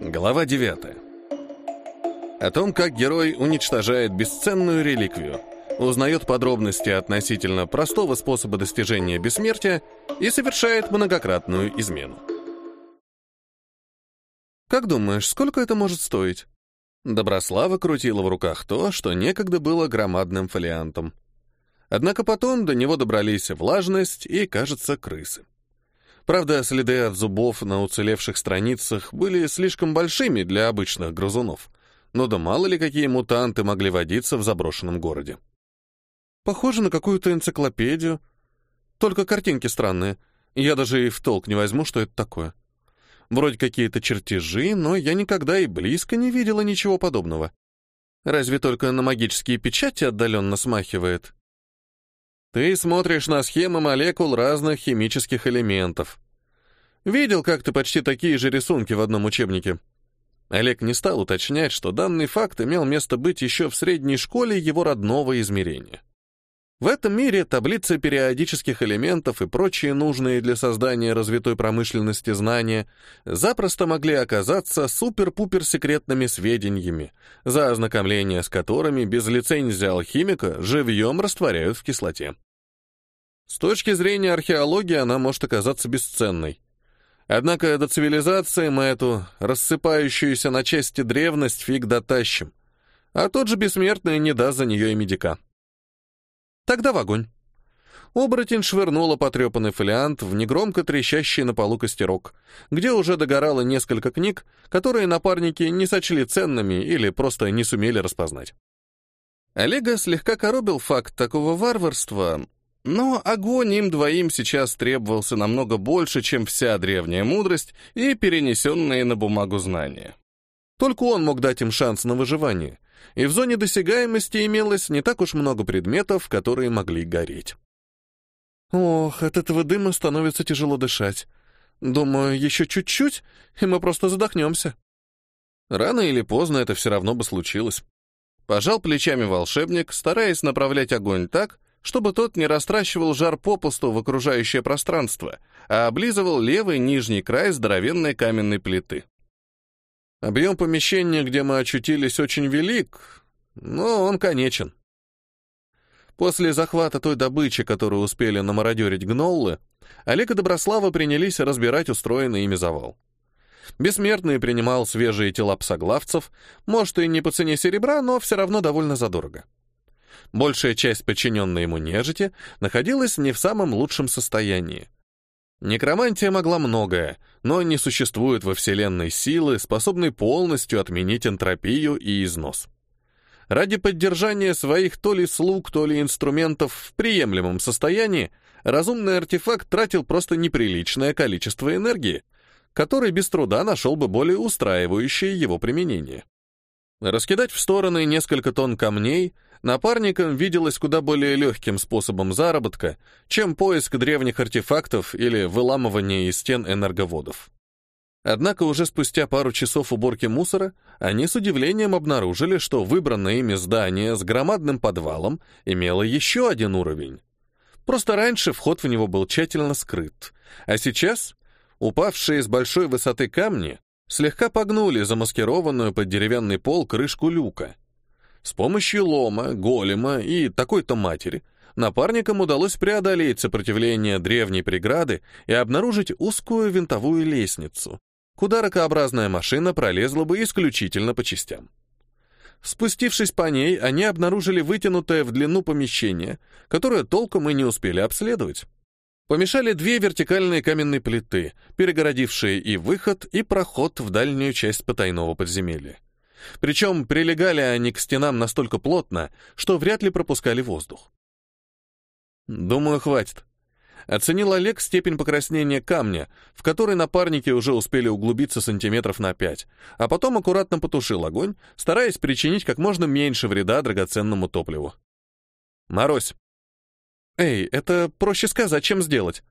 Глава 9. О том, как герой уничтожает бесценную реликвию, узнает подробности относительно простого способа достижения бессмертия и совершает многократную измену. «Как думаешь, сколько это может стоить?» Доброслава крутила в руках то, что некогда было громадным фолиантом. Однако потом до него добрались влажность и, кажется, крысы. Правда, следы от зубов на уцелевших страницах были слишком большими для обычных грызунов. Но да мало ли какие мутанты могли водиться в заброшенном городе. Похоже на какую-то энциклопедию. Только картинки странные. Я даже и в толк не возьму, что это такое. Вроде какие-то чертежи, но я никогда и близко не видела ничего подобного. Разве только на магические печати отдаленно смахивает. Ты смотришь на схемы молекул разных химических элементов. Видел как-то почти такие же рисунки в одном учебнике. Олег не стал уточнять, что данный факт имел место быть еще в средней школе его родного измерения. В этом мире таблицы периодических элементов и прочие нужные для создания развитой промышленности знания запросто могли оказаться супер-пупер секретными сведениями, за ознакомление с которыми без лицензии алхимика живьем растворяют в кислоте. С точки зрения археологии она может оказаться бесценной. Однако до цивилизации мы эту рассыпающуюся на части древность фиг дотащим, а тот же бессмертный не даст за нее и медика. Тогда в огонь. Оборотень швырнула потрепанный фолиант в негромко трещащий на полу костерок, где уже догорало несколько книг, которые напарники не сочли ценными или просто не сумели распознать. Олега слегка коробил факт такого варварства, но огонь им двоим сейчас требовался намного больше, чем вся древняя мудрость и перенесенные на бумагу знания. Только он мог дать им шанс на выживание, и в зоне досягаемости имелось не так уж много предметов, которые могли гореть. Ох, от этого дыма становится тяжело дышать. Думаю, еще чуть-чуть, и мы просто задохнемся. Рано или поздно это все равно бы случилось. Пожал плечами волшебник, стараясь направлять огонь так, чтобы тот не растращивал жар попусту в окружающее пространство, а облизывал левый нижний край здоровенной каменной плиты. Объем помещения, где мы очутились, очень велик, но он конечен. После захвата той добычи, которую успели намародерить гноллы, Олег и Доброслава принялись разбирать устроенный ими завал. Бессмертный принимал свежие тела псоглавцев, может, и не по цене серебра, но все равно довольно задорого. Большая часть подчиненной ему нежити находилась не в самом лучшем состоянии. Некромантия могла многое, но не существует во Вселенной силы, способной полностью отменить энтропию и износ. Ради поддержания своих то ли слуг, то ли инструментов в приемлемом состоянии, разумный артефакт тратил просто неприличное количество энергии, который без труда нашел бы более устраивающее его применение. Раскидать в стороны несколько тонн камней — напарникам виделось куда более легким способом заработка, чем поиск древних артефактов или выламывание из стен энерговодов. Однако уже спустя пару часов уборки мусора они с удивлением обнаружили, что выбранное ими здание с громадным подвалом имело еще один уровень. Просто раньше вход в него был тщательно скрыт, а сейчас упавшие с большой высоты камни слегка погнули замаскированную под деревянный пол крышку люка — с помощью лома, голема и такой-то матери напарникам удалось преодолеть сопротивление древней преграды и обнаружить узкую винтовую лестницу, куда ракообразная машина пролезла бы исключительно по частям. Спустившись по ней, они обнаружили вытянутое в длину помещение, которое толком и не успели обследовать. Помешали две вертикальные каменные плиты, перегородившие и выход, и проход в дальнюю часть потайного подземелья. Причем прилегали они к стенам настолько плотно, что вряд ли пропускали воздух. «Думаю, хватит», — оценил Олег степень покраснения камня, в который напарники уже успели углубиться сантиметров на пять, а потом аккуратно потушил огонь, стараясь причинить как можно меньше вреда драгоценному топливу. «Морозь!» «Эй, это проще сказать, чем сделать»,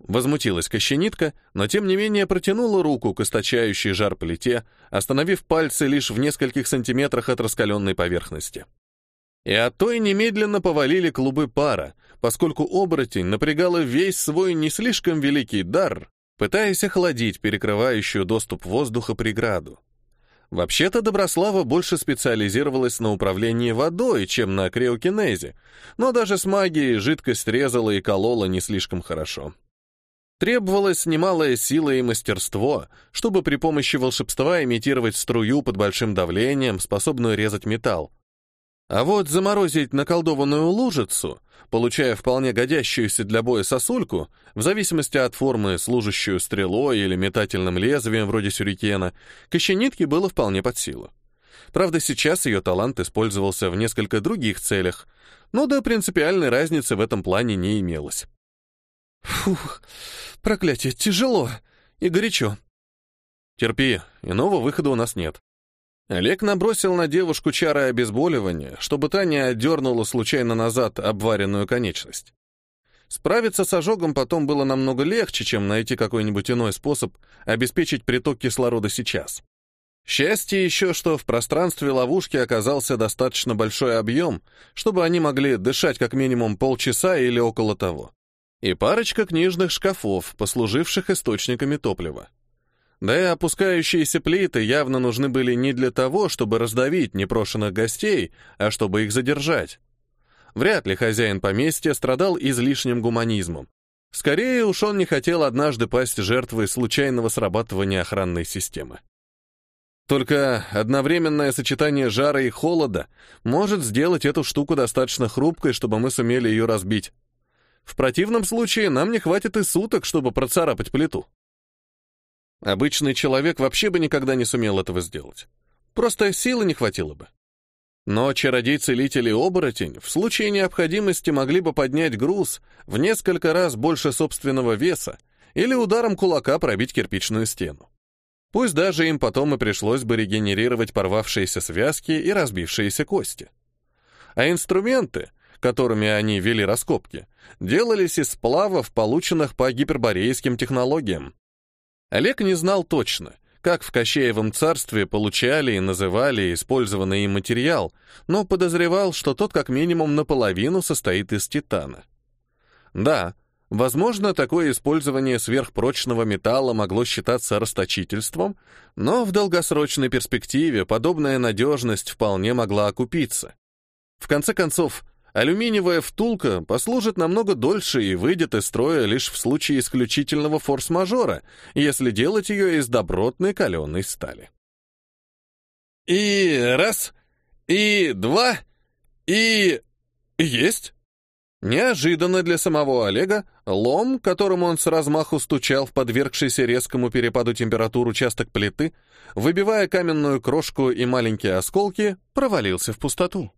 Возмутилась кощенитка, но тем не менее протянула руку к источающей жар плите, остановив пальцы лишь в нескольких сантиметрах от раскаленной поверхности. И от той немедленно повалили клубы пара, поскольку оборотень напрягала весь свой не слишком великий дар, пытаясь охладить перекрывающую доступ воздуха преграду. Вообще-то Доброслава больше специализировалась на управлении водой, чем на криокинезе, но даже с магией жидкость резала и колола не слишком хорошо. Требовалась немалая сила и мастерство, чтобы при помощи волшебства имитировать струю под большим давлением, способную резать металл. А вот заморозить наколдованную лужицу, получая вполне годящуюся для боя сосульку, в зависимости от формы, служащую стрелой или метательным лезвием вроде сюрикена, Кощенитке было вполне под силу. Правда, сейчас ее талант использовался в несколько других целях, но до принципиальной разницы в этом плане не имелось. Фух, проклятие, тяжело и горячо. Терпи, иного выхода у нас нет. Олег набросил на девушку чары обезболивания, чтобы та не отдернула случайно назад обваренную конечность. Справиться с ожогом потом было намного легче, чем найти какой-нибудь иной способ обеспечить приток кислорода сейчас. Счастье еще, что в пространстве ловушки оказался достаточно большой объем, чтобы они могли дышать как минимум полчаса или около того. И парочка книжных шкафов, послуживших источниками топлива. Да и опускающиеся плиты явно нужны были не для того, чтобы раздавить непрошенных гостей, а чтобы их задержать. Вряд ли хозяин поместья страдал излишним гуманизмом. Скорее уж он не хотел однажды пасть жертвой случайного срабатывания охранной системы. Только одновременное сочетание жара и холода может сделать эту штуку достаточно хрупкой, чтобы мы сумели ее разбить. В противном случае нам не хватит и суток, чтобы процарапать плиту. Обычный человек вообще бы никогда не сумел этого сделать. Просто силы не хватило бы. Но чародей-целитель и оборотень в случае необходимости могли бы поднять груз в несколько раз больше собственного веса или ударом кулака пробить кирпичную стену. Пусть даже им потом и пришлось бы регенерировать порвавшиеся связки и разбившиеся кости. А инструменты, которыми они вели раскопки, делались из сплавов, полученных по гиперборейским технологиям. Олег не знал точно, как в Кощеевом царстве получали и называли использованный им материал, но подозревал, что тот как минимум наполовину состоит из титана. Да, возможно, такое использование сверхпрочного металла могло считаться расточительством, но в долгосрочной перспективе подобная надежность вполне могла окупиться. В конце концов, Алюминиевая втулка послужит намного дольше и выйдет из строя лишь в случае исключительного форс-мажора, если делать ее из добротной каленой стали. И раз, и два, и... есть. Неожиданно для самого Олега лом, которым он с размаху стучал в подвергшийся резкому перепаду температур участок плиты, выбивая каменную крошку и маленькие осколки, провалился в пустоту.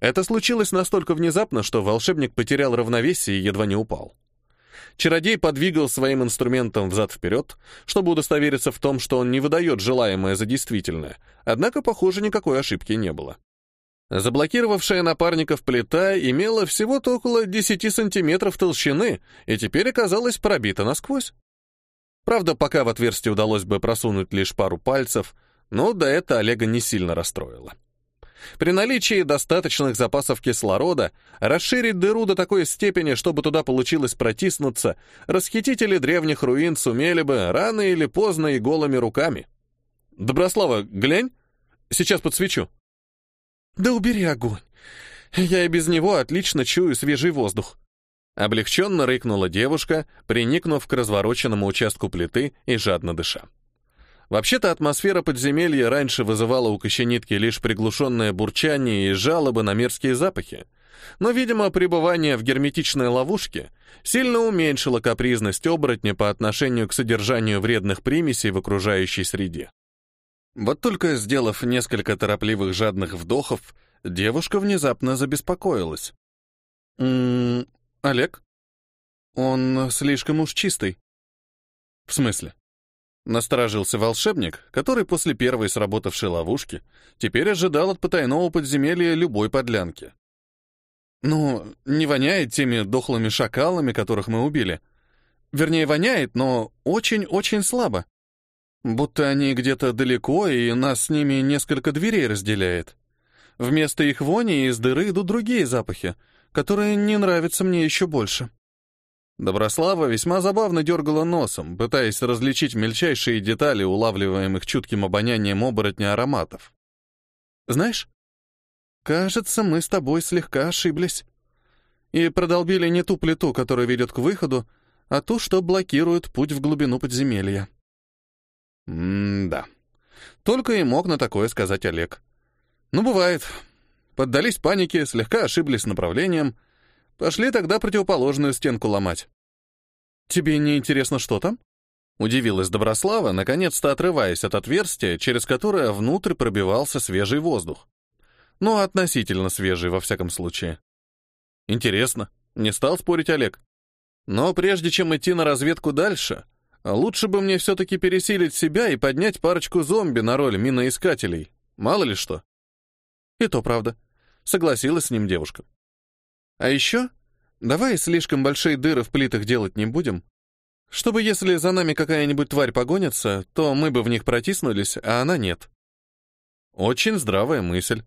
Это случилось настолько внезапно, что волшебник потерял равновесие и едва не упал. Чародей подвигал своим инструментом взад-вперед, чтобы удостовериться в том, что он не выдает желаемое за действительное, однако, похоже, никакой ошибки не было. Заблокировавшая напарников плита имела всего-то около 10 сантиметров толщины и теперь оказалась пробита насквозь. Правда, пока в отверстие удалось бы просунуть лишь пару пальцев, но да это Олега не сильно расстроило. При наличии достаточных запасов кислорода расширить дыру до такой степени, чтобы туда получилось протиснуться, расхитители древних руин сумели бы рано или поздно и голыми руками. «Доброслава, глянь, сейчас подсвечу». «Да убери огонь. Я и без него отлично чую свежий воздух». Облегченно рыкнула девушка, приникнув к развороченному участку плиты и жадно дыша. Вообще-то атмосфера подземелья раньше вызывала у кощенитки лишь приглушенное бурчание и жалобы на мерзкие запахи. Но, видимо, пребывание в герметичной ловушке сильно уменьшило капризность оборотня по отношению к содержанию вредных примесей в окружающей среде. Вот только сделав несколько торопливых жадных вдохов, девушка внезапно забеспокоилась. «М -м, Олег? Он слишком уж чистый». «В смысле?» Насторожился волшебник, который после первой сработавшей ловушки теперь ожидал от потайного подземелья любой подлянки. «Ну, не воняет теми дохлыми шакалами, которых мы убили. Вернее, воняет, но очень-очень слабо. Будто они где-то далеко, и нас с ними несколько дверей разделяет. Вместо их вони из дыры идут другие запахи, которые не нравятся мне еще больше». Доброслава весьма забавно дергала носом, пытаясь различить мельчайшие детали улавливаемых чутким обонянием оборотня ароматов. «Знаешь, кажется, мы с тобой слегка ошиблись. И продолбили не ту плиту, которая ведет к выходу, а ту, что блокирует путь в глубину подземелья». «М-да». Только и мог на такое сказать Олег. «Ну, бывает. Поддались панике, слегка ошиблись направлением — Пошли тогда противоположную стенку ломать. Тебе не интересно, что там? Удивилась Доброслава, наконец-то отрываясь от отверстия, через которое внутрь пробивался свежий воздух. Ну, относительно свежий, во всяком случае. Интересно. Не стал спорить Олег. Но прежде чем идти на разведку дальше, лучше бы мне все-таки пересилить себя и поднять парочку зомби на роль миноискателей. Мало ли что. И то правда. Согласилась с ним девушка. А еще давай слишком большие дыры в плитах делать не будем, чтобы если за нами какая-нибудь тварь погонится, то мы бы в них протиснулись, а она нет. Очень здравая мысль.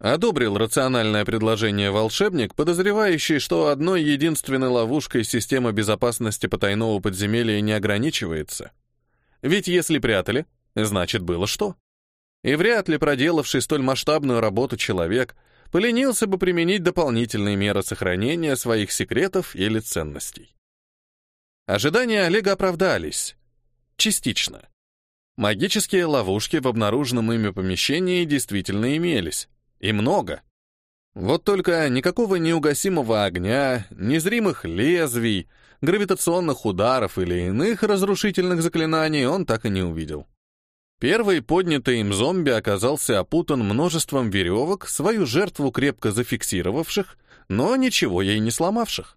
Одобрил рациональное предложение волшебник, подозревающий, что одной единственной ловушкой система безопасности потайного подземелья не ограничивается. Ведь если прятали, значит было что. И вряд ли проделавший столь масштабную работу человек поленился бы применить дополнительные меры сохранения своих секретов или ценностей. Ожидания Олега оправдались. Частично. Магические ловушки в обнаруженном ими помещении действительно имелись. И много. Вот только никакого неугасимого огня, незримых лезвий, гравитационных ударов или иных разрушительных заклинаний он так и не увидел. Первый поднятый им зомби оказался опутан множеством веревок, свою жертву крепко зафиксировавших, но ничего ей не сломавших.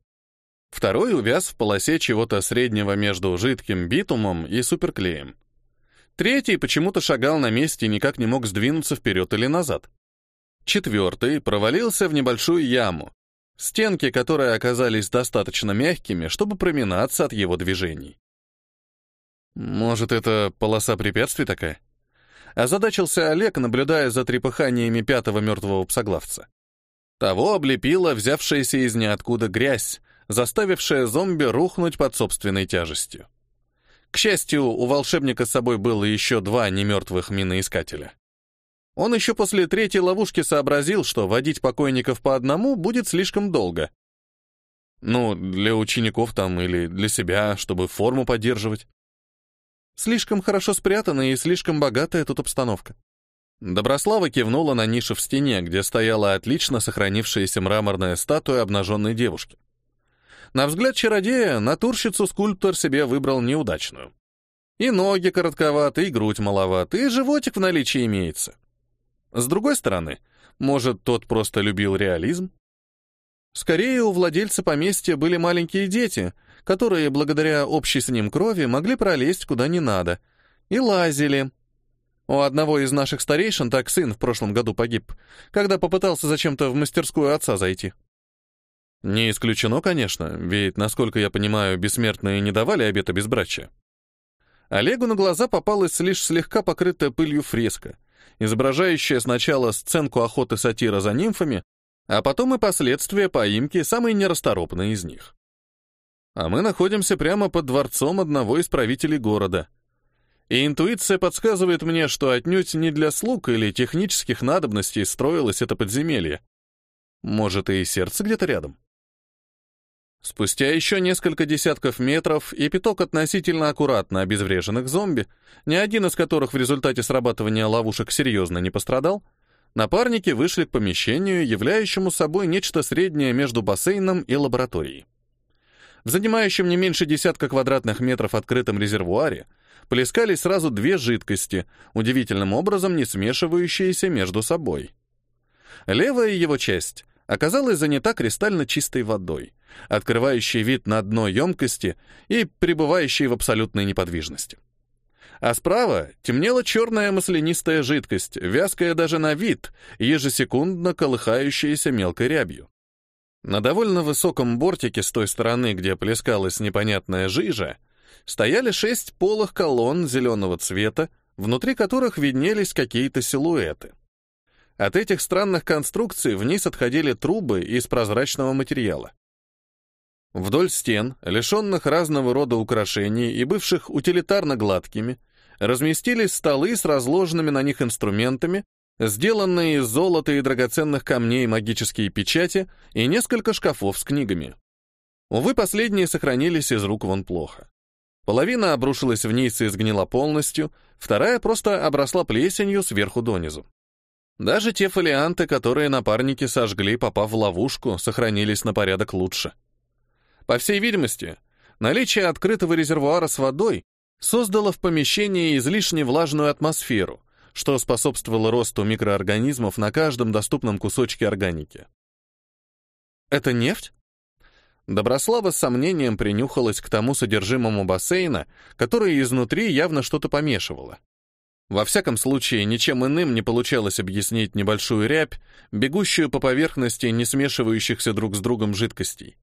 Второй увяз в полосе чего-то среднего между жидким битумом и суперклеем. Третий почему-то шагал на месте и никак не мог сдвинуться вперед или назад. Четвертый провалился в небольшую яму, стенки которой оказались достаточно мягкими, чтобы проминаться от его движений. Может, это полоса препятствий такая? Озадачился Олег, наблюдая за трепыханиями пятого мертвого псоглавца. Того облепила взявшаяся из ниоткуда грязь, заставившая зомби рухнуть под собственной тяжестью. К счастью, у волшебника с собой было еще два немертвых миноискателя. Он еще после третьей ловушки сообразил, что водить покойников по одному будет слишком долго. Ну, для учеников там или для себя, чтобы форму поддерживать. Слишком хорошо спрятана и слишком богатая тут обстановка. Доброслава кивнула на нишу в стене, где стояла отлично сохранившаяся мраморная статуя обнаженной девушки. На взгляд чародея, натурщицу скульптор себе выбрал неудачную. И ноги коротковаты, и грудь маловаты, и животик в наличии имеется. С другой стороны, может, тот просто любил реализм? Скорее, у владельца поместья были маленькие дети, которые, благодаря общей с ним крови, могли пролезть куда не надо. И лазили. У одного из наших старейшин так сын в прошлом году погиб, когда попытался зачем-то в мастерскую отца зайти. Не исключено, конечно, ведь, насколько я понимаю, бессмертные не давали обета безбрачия. Олегу на глаза попалась лишь слегка покрытая пылью фреска, изображающая сначала сценку охоты сатира за нимфами, а потом и последствия поимки самой нерасторопной из них. А мы находимся прямо под дворцом одного из правителей города. И интуиция подсказывает мне, что отнюдь не для слуг или технических надобностей строилось это подземелье. Может, и сердце где-то рядом. Спустя еще несколько десятков метров и пяток относительно аккуратно обезвреженных зомби, ни один из которых в результате срабатывания ловушек серьезно не пострадал, напарники вышли к помещению, являющему собой нечто среднее между бассейном и лабораторией. В занимающем не меньше десятка квадратных метров открытом резервуаре плескались сразу две жидкости, удивительным образом не смешивающиеся между собой. Левая его часть оказалась занята кристально чистой водой, открывающей вид на дно емкости и пребывающей в абсолютной неподвижности. А справа темнела черная маслянистая жидкость, вязкая даже на вид, ежесекундно колыхающаяся мелкой рябью. На довольно высоком бортике с той стороны, где плескалась непонятная жижа, стояли шесть полых колонн зеленого цвета, внутри которых виднелись какие-то силуэты. От этих странных конструкций вниз отходили трубы из прозрачного материала. Вдоль стен, лишенных разного рода украшений и бывших утилитарно гладкими, разместились столы с разложенными на них инструментами, сделанные из золота и драгоценных камней магические печати и несколько шкафов с книгами. Увы, последние сохранились из рук вон плохо. Половина обрушилась вниз и сгнила полностью, вторая просто обросла плесенью сверху донизу. Даже те фолианты, которые напарники сожгли, попав в ловушку, сохранились на порядок лучше. По всей видимости, наличие открытого резервуара с водой создало в помещении излишне влажную атмосферу, что способствовало росту микроорганизмов на каждом доступном кусочке органики. «Это нефть?» Доброслава с сомнением принюхалась к тому содержимому бассейна, которое изнутри явно что-то помешивало. Во всяком случае, ничем иным не получалось объяснить небольшую рябь, бегущую по поверхности не смешивающихся друг с другом жидкостей.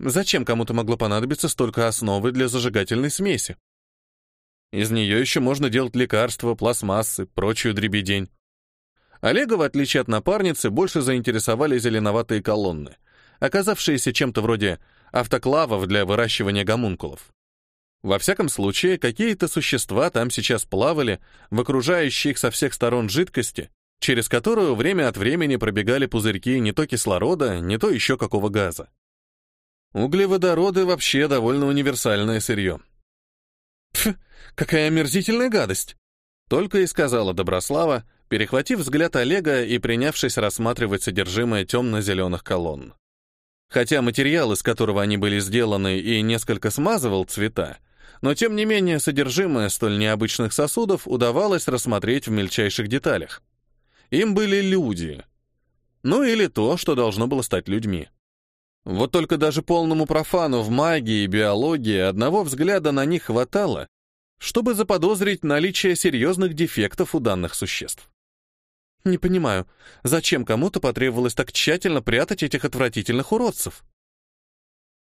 Зачем кому-то могло понадобиться столько основы для зажигательной смеси? Из нее еще можно делать лекарства, пластмассы, прочую дребедень. Олега, в отличие от напарницы, больше заинтересовали зеленоватые колонны, оказавшиеся чем-то вроде автоклавов для выращивания гомункулов. Во всяком случае, какие-то существа там сейчас плавали в окружающей их со всех сторон жидкости, через которую время от времени пробегали пузырьки не то кислорода, не то еще какого газа. Углеводороды вообще довольно универсальное сырье. «Пф, какая омерзительная гадость!» Только и сказала Доброслава, перехватив взгляд Олега и принявшись рассматривать содержимое темно-зеленых колонн. Хотя материал, из которого они были сделаны, и несколько смазывал цвета, но тем не менее содержимое столь необычных сосудов удавалось рассмотреть в мельчайших деталях. Им были люди. Ну или то, что должно было стать людьми. Вот только даже полному профану в магии и биологии одного взгляда на них хватало, чтобы заподозрить наличие серьезных дефектов у данных существ. Не понимаю, зачем кому-то потребовалось так тщательно прятать этих отвратительных уродцев?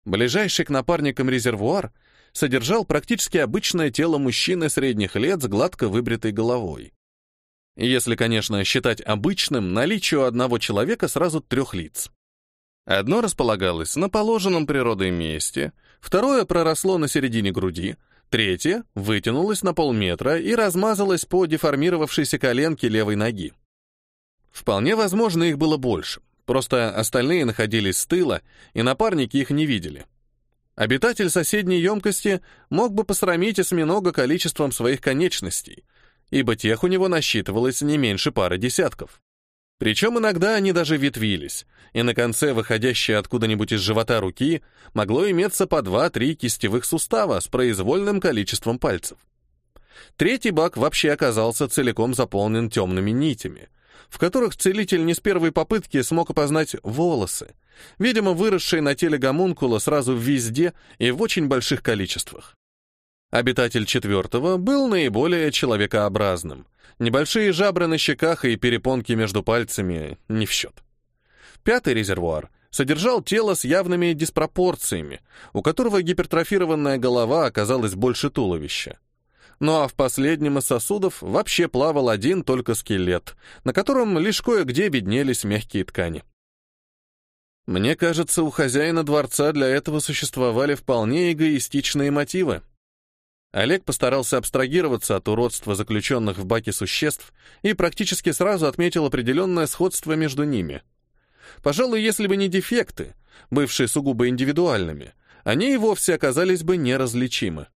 Ближайший к напарникам резервуар содержал практически обычное тело мужчины средних лет с гладко выбритой головой. Если, конечно, считать обычным наличие у одного человека сразу трех лиц. Одно располагалось на положенном природой месте, второе проросло на середине груди, третье вытянулось на полметра и размазалось по деформировавшейся коленке левой ноги. Вполне возможно, их было больше, просто остальные находились с тыла, и напарники их не видели. Обитатель соседней емкости мог бы посрамить осьминога количеством своих конечностей, ибо тех у него насчитывалось не меньше пары десятков. Причем иногда они даже ветвились, и на конце, выходящей откуда-нибудь из живота руки, могло иметься по два-три кистевых сустава с произвольным количеством пальцев. Третий бак вообще оказался целиком заполнен темными нитями, в которых целитель не с первой попытки смог опознать волосы, видимо, выросшие на теле гомункула сразу везде и в очень больших количествах. Обитатель четвертого был наиболее человекообразным, Небольшие жабры на щеках и перепонки между пальцами не в счет. Пятый резервуар содержал тело с явными диспропорциями, у которого гипертрофированная голова оказалась больше туловища. Ну а в последнем из сосудов вообще плавал один только скелет, на котором лишь кое-где виднелись мягкие ткани. Мне кажется, у хозяина дворца для этого существовали вполне эгоистичные мотивы. Олег постарался абстрагироваться от уродства заключенных в баке существ и практически сразу отметил определенное сходство между ними. Пожалуй, если бы не дефекты, бывшие сугубо индивидуальными, они и вовсе оказались бы неразличимы.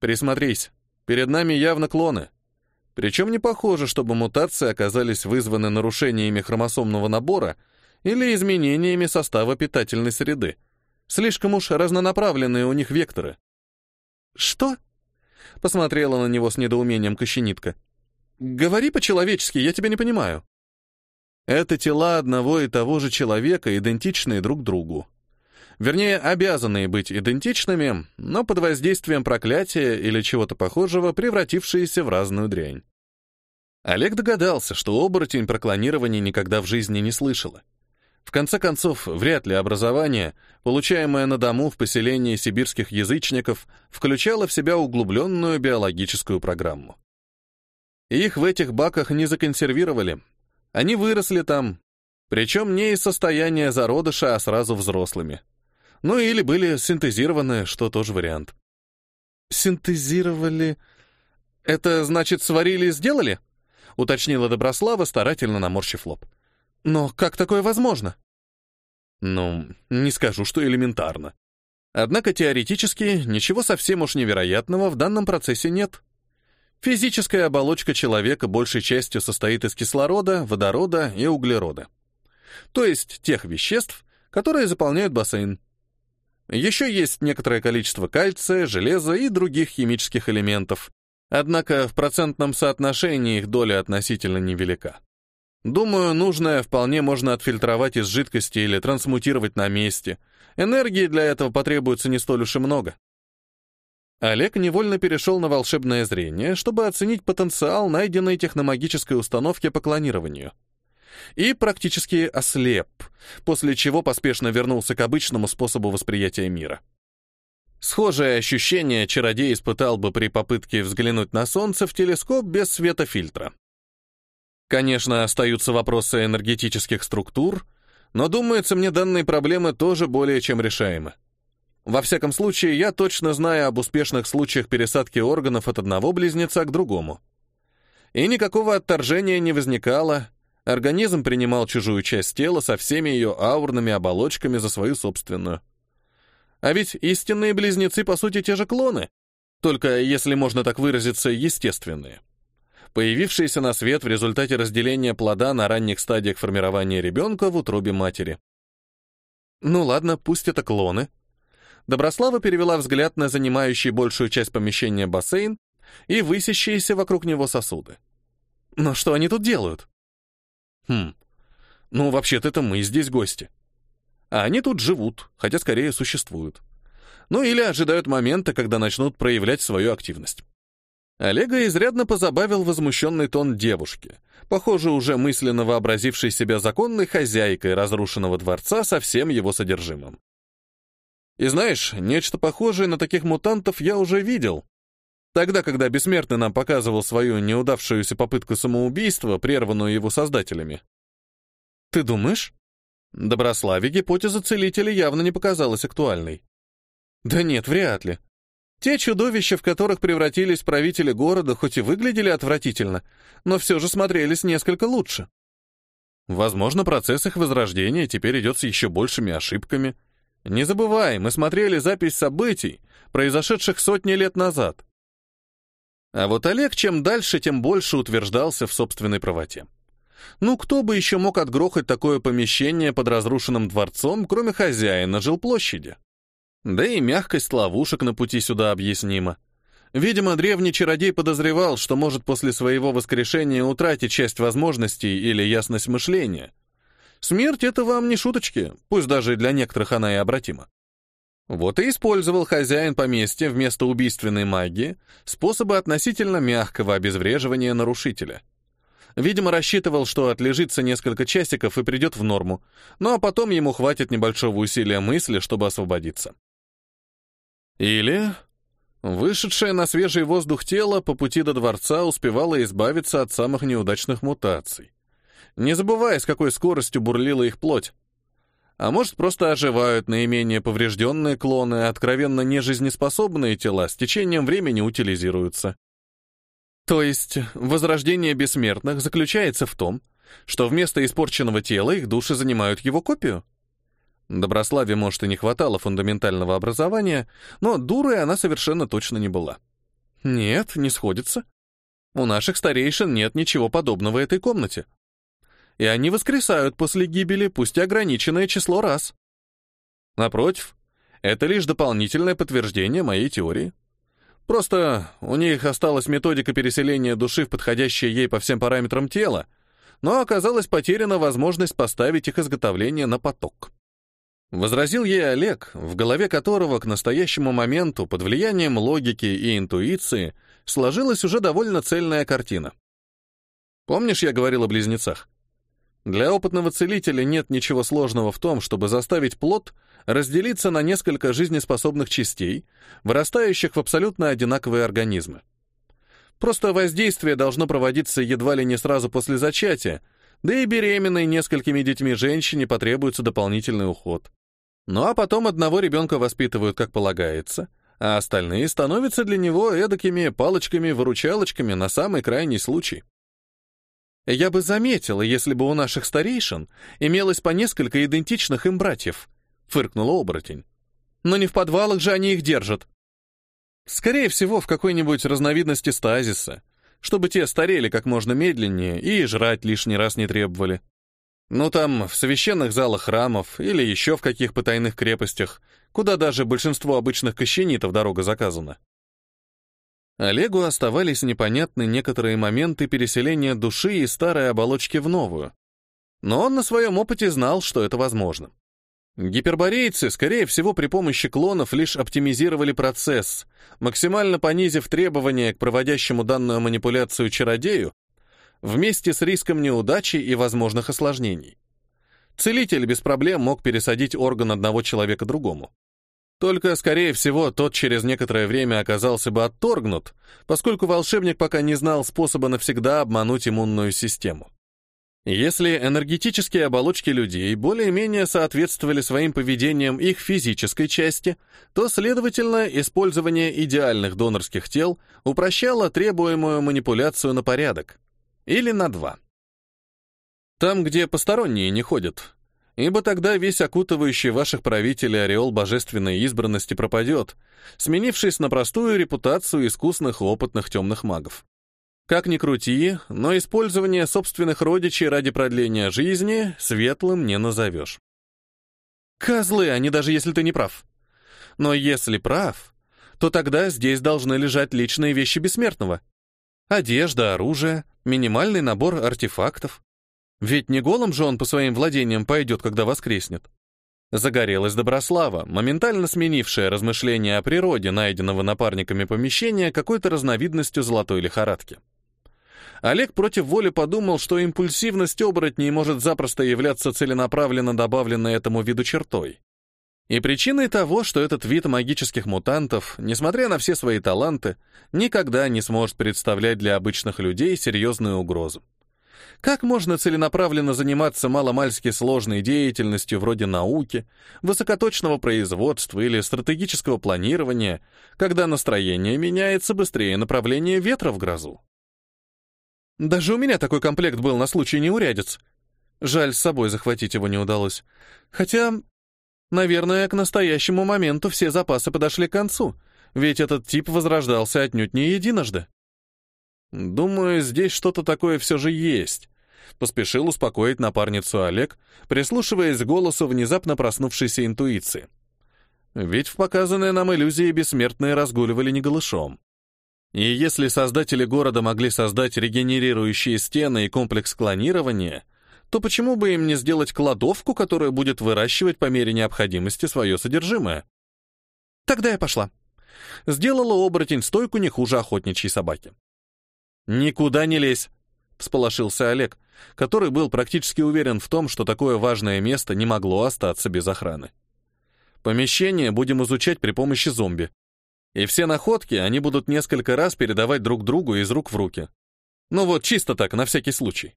Присмотрись, перед нами явно клоны. Причем не похоже, чтобы мутации оказались вызваны нарушениями хромосомного набора или изменениями состава питательной среды. Слишком уж разнонаправленные у них векторы. «Что?» — посмотрела на него с недоумением кощенитка. «Говори по-человечески, я тебя не понимаю». Это тела одного и того же человека, идентичные друг другу. Вернее, обязанные быть идентичными, но под воздействием проклятия или чего-то похожего, превратившиеся в разную дрянь. Олег догадался, что оборотень про клонирование никогда в жизни не слышала. В конце концов, вряд ли образование, получаемое на дому в поселении сибирских язычников, включало в себя углубленную биологическую программу. Их в этих баках не законсервировали. Они выросли там, причем не из состояния зародыша, а сразу взрослыми. Ну или были синтезированы, что тоже вариант. Синтезировали... Это значит, сварили и сделали? Уточнила Доброслава, старательно наморщив лоб. Но как такое возможно? Ну, не скажу, что элементарно. Однако теоретически ничего совсем уж невероятного в данном процессе нет. Физическая оболочка человека большей частью состоит из кислорода, водорода и углерода. То есть тех веществ, которые заполняют бассейн. Еще есть некоторое количество кальция, железа и других химических элементов, однако в процентном соотношении их доля относительно невелика. Думаю, нужное вполне можно отфильтровать из жидкости или трансмутировать на месте. Энергии для этого потребуется не столь уж и много. Олег невольно перешел на волшебное зрение, чтобы оценить потенциал найденной техномагической установки по клонированию. И практически ослеп, после чего поспешно вернулся к обычному способу восприятия мира. Схожее ощущение чародей испытал бы при попытке взглянуть на Солнце в телескоп без светофильтра. Конечно, остаются вопросы энергетических структур, но, думается мне, данные проблемы тоже более чем решаемы. Во всяком случае, я точно знаю об успешных случаях пересадки органов от одного близнеца к другому. И никакого отторжения не возникало, организм принимал чужую часть тела со всеми ее аурными оболочками за свою собственную. А ведь истинные близнецы, по сути, те же клоны, только, если можно так выразиться, естественные. Появившиеся на свет в результате разделения плода на ранних стадиях формирования ребенка в утробе матери. Ну ладно, пусть это клоны, Доброслава перевела взгляд на занимающий большую часть помещения бассейн и высящиеся вокруг него сосуды. Но что они тут делают? Хм, ну вообще-то это мы здесь гости. А они тут живут, хотя скорее существуют. Ну или ожидают момента, когда начнут проявлять свою активность. Олега изрядно позабавил возмущенный тон девушки, похоже, уже мысленно вообразившей себя законной хозяйкой разрушенного дворца со всем его содержимым. И знаешь, нечто похожее на таких мутантов я уже видел. Тогда, когда Бессмертный нам показывал свою неудавшуюся попытку самоубийства, прерванную его создателями. Ты думаешь? Доброславе гипотеза целителя явно не показалась актуальной. Да нет, вряд ли. Те чудовища, в которых превратились правители города, хоть и выглядели отвратительно, но все же смотрелись несколько лучше. Возможно, процесс их возрождения теперь идет с еще большими ошибками — не забывай, мы смотрели запись событий, произошедших сотни лет назад. А вот Олег чем дальше, тем больше утверждался в собственной правоте. Ну, кто бы еще мог отгрохать такое помещение под разрушенным дворцом, кроме хозяина жилплощади? Да и мягкость ловушек на пути сюда объяснима. Видимо, древний чародей подозревал, что может после своего воскрешения утратить часть возможностей или ясность мышления, Смерть — это вам не шуточки, пусть даже для некоторых она и обратима. Вот и использовал хозяин поместья вместо убийственной магии способы относительно мягкого обезвреживания нарушителя. Видимо, рассчитывал, что отлежится несколько часиков и придет в норму, ну а потом ему хватит небольшого усилия мысли, чтобы освободиться. Или вышедшее на свежий воздух тело по пути до дворца успевало избавиться от самых неудачных мутаций не забывая, с какой скоростью бурлила их плоть. А может, просто оживают наименее поврежденные клоны, откровенно нежизнеспособные тела с течением времени утилизируются. То есть возрождение бессмертных заключается в том, что вместо испорченного тела их души занимают его копию? Доброславе, может, и не хватало фундаментального образования, но дурой она совершенно точно не была. Нет, не сходится. У наших старейшин нет ничего подобного этой комнате и они воскресают после гибели, пусть и ограниченное число раз. Напротив, это лишь дополнительное подтверждение моей теории. Просто у них осталась методика переселения души в подходящее ей по всем параметрам тела, но оказалась потеряна возможность поставить их изготовление на поток. Возразил ей Олег, в голове которого к настоящему моменту под влиянием логики и интуиции сложилась уже довольно цельная картина. Помнишь, я говорил о близнецах? Для опытного целителя нет ничего сложного в том, чтобы заставить плод разделиться на несколько жизнеспособных частей, вырастающих в абсолютно одинаковые организмы. Просто воздействие должно проводиться едва ли не сразу после зачатия, да и беременной несколькими детьми женщине потребуется дополнительный уход. Ну а потом одного ребенка воспитывают как полагается, а остальные становятся для него эдакими палочками-выручалочками на самый крайний случай. Я бы заметила, если бы у наших старейшин имелось по несколько идентичных им братьев, фыркнула оборотень. Но не в подвалах же они их держат. Скорее всего, в какой-нибудь разновидности стазиса, чтобы те старели как можно медленнее и жрать лишний раз не требовали. Ну там, в священных залах храмов или еще в каких потайных крепостях, куда даже большинство обычных кощенитов дорога заказана. Олегу оставались непонятны некоторые моменты переселения души из старой оболочки в новую. Но он на своем опыте знал, что это возможно. Гиперборейцы, скорее всего, при помощи клонов лишь оптимизировали процесс, максимально понизив требования к проводящему данную манипуляцию чародею, вместе с риском неудачи и возможных осложнений. Целитель без проблем мог пересадить орган одного человека другому. Только, скорее всего, тот через некоторое время оказался бы отторгнут, поскольку волшебник пока не знал способа навсегда обмануть иммунную систему. Если энергетические оболочки людей более-менее соответствовали своим поведением их физической части, то, следовательно, использование идеальных донорских тел упрощало требуемую манипуляцию на порядок. Или на два. Там, где посторонние не ходят, ибо тогда весь окутывающий ваших правителей ореол божественной избранности пропадет, сменившись на простую репутацию искусных и опытных темных магов. Как ни крути, но использование собственных родичей ради продления жизни светлым не назовешь. Козлы, они даже если ты не прав. Но если прав, то тогда здесь должны лежать личные вещи бессмертного. Одежда, оружие, минимальный набор артефактов. Ведь не голым же он по своим владениям пойдет, когда воскреснет. Загорелась Доброслава, моментально сменившая размышления о природе найденного напарниками помещения какой-то разновидностью золотой лихорадки. Олег против воли подумал, что импульсивность оборотней может запросто являться целенаправленно добавленной этому виду чертой. И причиной того, что этот вид магических мутантов, несмотря на все свои таланты, никогда не сможет представлять для обычных людей серьезную угрозу. Как можно целенаправленно заниматься маломальски сложной деятельностью вроде науки, высокоточного производства или стратегического планирования, когда настроение меняется быстрее направления ветра в грозу? Даже у меня такой комплект был на случай неурядиц. Жаль, с собой захватить его не удалось. Хотя, наверное, к настоящему моменту все запасы подошли к концу, ведь этот тип возрождался отнюдь не единожды. Думаю, здесь что-то такое все же есть. Поспешил успокоить напарницу Олег, прислушиваясь к голосу внезапно проснувшейся интуиции. Ведь в показанной нам иллюзии бессмертные разгуливали не голышом. И если создатели города могли создать регенерирующие стены и комплекс клонирования, то почему бы им не сделать кладовку, которая будет выращивать по мере необходимости свое содержимое? Тогда я пошла. Сделала оборотень стойку не хуже охотничьей собаки. «Никуда не лезь!» — всполошился Олег, который был практически уверен в том, что такое важное место не могло остаться без охраны. «Помещение будем изучать при помощи зомби. И все находки они будут несколько раз передавать друг другу из рук в руки. Ну вот, чисто так, на всякий случай.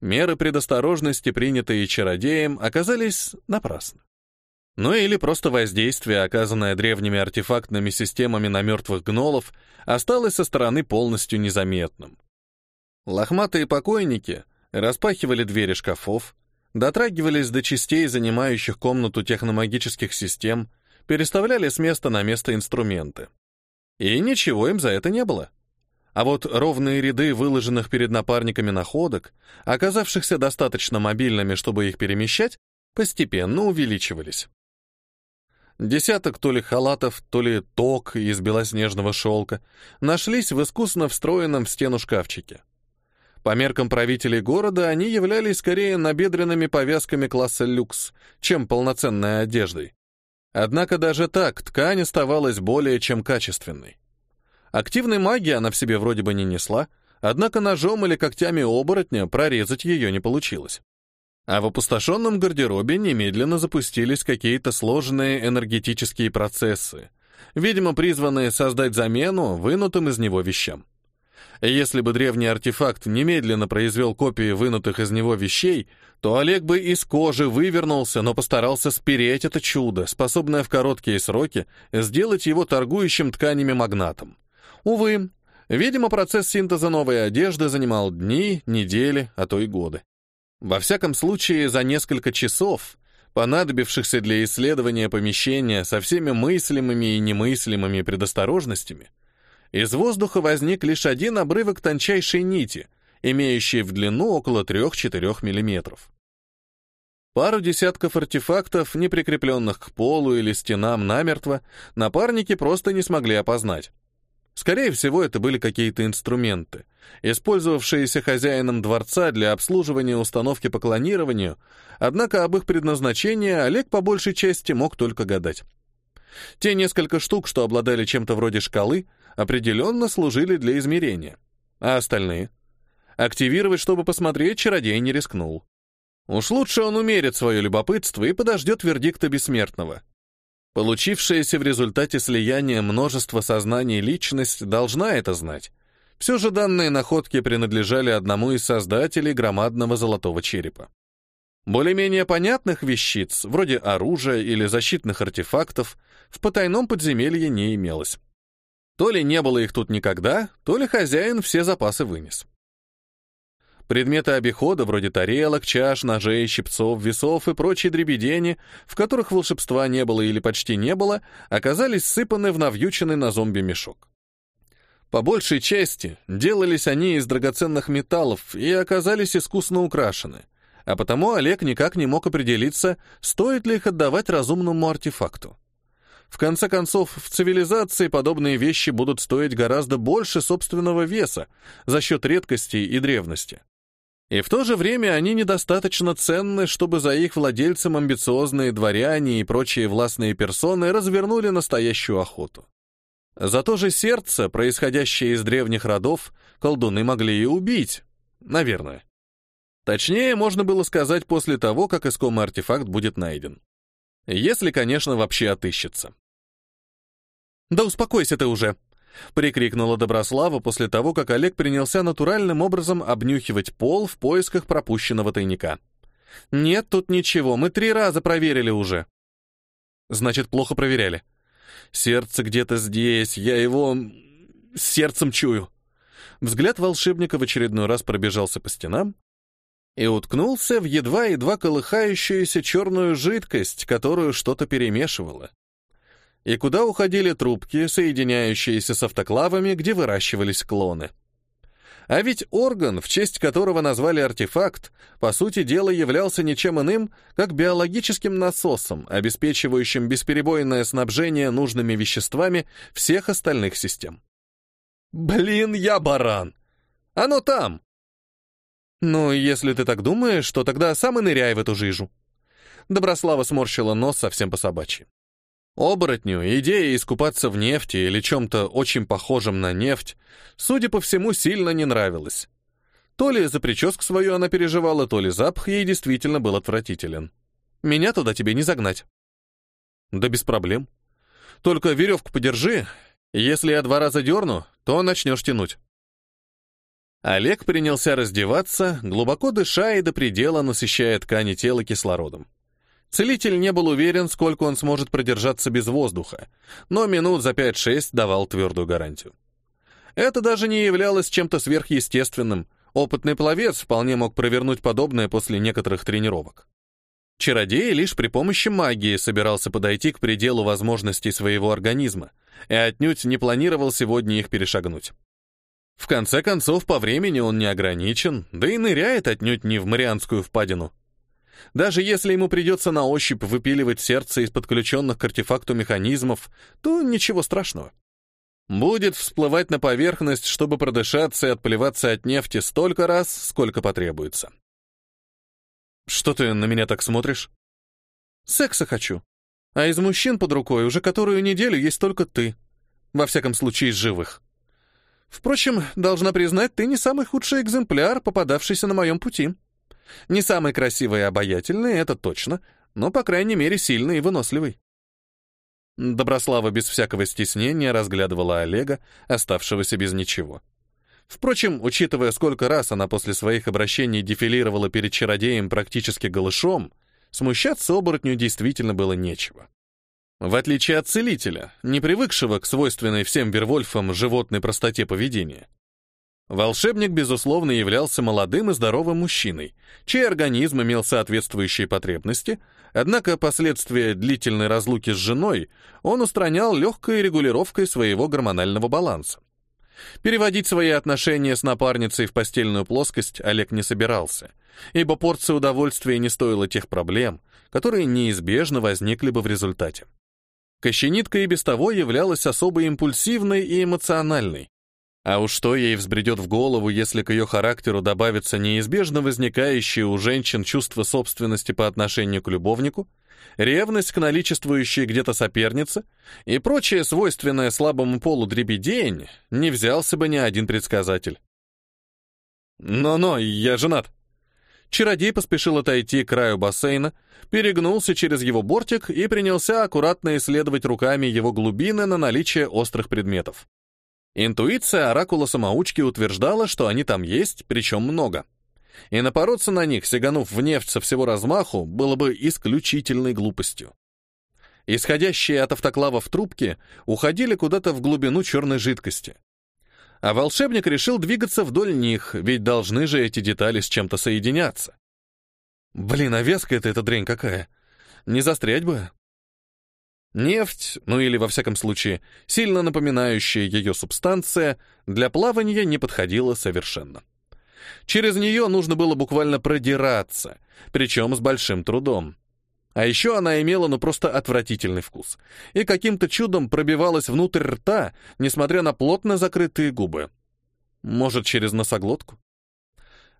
Меры предосторожности, принятые чародеем, оказались напрасны. Ну или просто воздействие, оказанное древними артефактными системами на мертвых гнолов, осталось со стороны полностью незаметным. Лохматые покойники распахивали двери шкафов, дотрагивались до частей, занимающих комнату техномагических систем, переставляли с места на место инструменты. И ничего им за это не было. А вот ровные ряды выложенных перед напарниками находок, оказавшихся достаточно мобильными, чтобы их перемещать, постепенно увеличивались. Десяток то ли халатов, то ли ток из белоснежного шелка нашлись в искусно встроенном в стену шкафчике. По меркам правителей города они являлись скорее набедренными повязками класса люкс, чем полноценной одеждой. Однако даже так ткань оставалась более чем качественной. Активной магии она в себе вроде бы не несла, однако ножом или когтями оборотня прорезать ее не получилось. А в опустошенном гардеробе немедленно запустились какие-то сложные энергетические процессы, видимо, призванные создать замену вынутым из него вещам. Если бы древний артефакт немедленно произвел копии вынутых из него вещей, то Олег бы из кожи вывернулся, но постарался спереть это чудо, способное в короткие сроки сделать его торгующим тканями магнатом. Увы, видимо, процесс синтеза новой одежды занимал дни, недели, а то и годы. Во всяком случае, за несколько часов, понадобившихся для исследования помещения со всеми мыслимыми и немыслимыми предосторожностями, из воздуха возник лишь один обрывок тончайшей нити, имеющий в длину около 3-4 мм. Пару десятков артефактов, не прикрепленных к полу или стенам намертво, напарники просто не смогли опознать. Скорее всего, это были какие-то инструменты, использовавшиеся хозяином дворца для обслуживания установки по клонированию, однако об их предназначении Олег по большей части мог только гадать. Те несколько штук, что обладали чем-то вроде шкалы, определенно служили для измерения. А остальные? Активировать, чтобы посмотреть, чародей не рискнул. Уж лучше он умерит свое любопытство и подождет вердикта бессмертного. Получившаяся в результате слияния множества сознаний личность должна это знать. Все же данные находки принадлежали одному из создателей громадного золотого черепа. Более-менее понятных вещиц, вроде оружия или защитных артефактов, в потайном подземелье не имелось. То ли не было их тут никогда, то ли хозяин все запасы вынес. Предметы обихода, вроде тарелок, чаш, ножей, щипцов, весов и прочей дребедени, в которых волшебства не было или почти не было, оказались сыпаны в навьюченный на зомби мешок. По большей части делались они из драгоценных металлов и оказались искусно украшены, а потому Олег никак не мог определиться, стоит ли их отдавать разумному артефакту. В конце концов, в цивилизации подобные вещи будут стоить гораздо больше собственного веса за счет редкости и древности. И в то же время они недостаточно ценны, чтобы за их владельцем амбициозные дворяне и прочие властные персоны развернули настоящую охоту. За то же сердце, происходящее из древних родов, колдуны могли и убить. Наверное. Точнее, можно было сказать после того, как искомый артефакт будет найден. Если, конечно, вообще отыщется. «Да успокойся ты уже!» — прикрикнула Доброслава после того, как Олег принялся натуральным образом обнюхивать пол в поисках пропущенного тайника. «Нет тут ничего, мы три раза проверили уже». «Значит, плохо проверяли. Сердце где-то здесь, я его... сердцем чую». Взгляд волшебника в очередной раз пробежался по стенам, и уткнулся в едва-едва колыхающуюся черную жидкость, которую что-то перемешивало. И куда уходили трубки, соединяющиеся с автоклавами, где выращивались клоны. А ведь орган, в честь которого назвали артефакт, по сути дела являлся ничем иным, как биологическим насосом, обеспечивающим бесперебойное снабжение нужными веществами всех остальных систем. «Блин, я баран! Оно там!» «Ну, если ты так думаешь, то тогда сам и ныряй в эту жижу». Доброслава сморщила нос совсем по-собачьи. Оборотню идея искупаться в нефти или чем-то очень похожем на нефть, судя по всему, сильно не нравилась. То ли за прическу свою она переживала, то ли запах ей действительно был отвратителен. Меня туда тебе не загнать. Да без проблем. Только веревку подержи. Если я два раза дерну, то начнешь тянуть. Олег принялся раздеваться, глубоко дыша и до предела насыщая ткани тела кислородом. Целитель не был уверен, сколько он сможет продержаться без воздуха, но минут за 5-6 давал твердую гарантию. Это даже не являлось чем-то сверхъестественным. Опытный пловец вполне мог провернуть подобное после некоторых тренировок. Чародей лишь при помощи магии собирался подойти к пределу возможностей своего организма и отнюдь не планировал сегодня их перешагнуть. В конце концов, по времени он не ограничен, да и ныряет отнюдь не в Марианскую впадину. Даже если ему придется на ощупь выпиливать сердце из подключенных к артефакту механизмов, то ничего страшного. Будет всплывать на поверхность, чтобы продышаться и отплеваться от нефти столько раз, сколько потребуется. Что ты на меня так смотришь? Секса хочу. А из мужчин под рукой уже которую неделю есть только ты. Во всяком случае, из живых. Впрочем, должна признать, ты не самый худший экземпляр, попадавшийся на моем пути. Не самый красивый и обаятельный, это точно, но, по крайней мере, сильный и выносливый. Доброслава без всякого стеснения разглядывала Олега, оставшегося без ничего. Впрочем, учитывая, сколько раз она после своих обращений дефилировала перед чародеем практически голышом, смущаться оборотню действительно было нечего. В отличие от целителя, не привыкшего к свойственной всем вервольфам животной простоте поведения. Волшебник, безусловно, являлся молодым и здоровым мужчиной, чей организм имел соответствующие потребности, однако последствия длительной разлуки с женой он устранял легкой регулировкой своего гормонального баланса. Переводить свои отношения с напарницей в постельную плоскость Олег не собирался, ибо порция удовольствия не стоила тех проблем, которые неизбежно возникли бы в результате. Кощенитка и без того являлась особо импульсивной и эмоциональной. А уж что ей взбредет в голову, если к ее характеру добавится неизбежно возникающее у женщин чувство собственности по отношению к любовнику, ревность к наличествующей где-то сопернице и прочее свойственное слабому полу дребедень, не взялся бы ни один предсказатель. «Но-но, я женат», Чародей поспешил отойти к краю бассейна, перегнулся через его бортик и принялся аккуратно исследовать руками его глубины на наличие острых предметов. Интуиция оракула-самоучки утверждала, что они там есть, причем много. И напороться на них, сиганув в нефть со всего размаху, было бы исключительной глупостью. Исходящие от автоклава в трубке уходили куда-то в глубину черной жидкости а волшебник решил двигаться вдоль них, ведь должны же эти детали с чем-то соединяться. Блин, а веская-то эта дрянь какая. Не застрять бы. Нефть, ну или во всяком случае, сильно напоминающая ее субстанция, для плавания не подходила совершенно. Через нее нужно было буквально продираться, причем с большим трудом. А еще она имела ну просто отвратительный вкус. И каким-то чудом пробивалась внутрь рта, несмотря на плотно закрытые губы. Может, через носоглотку?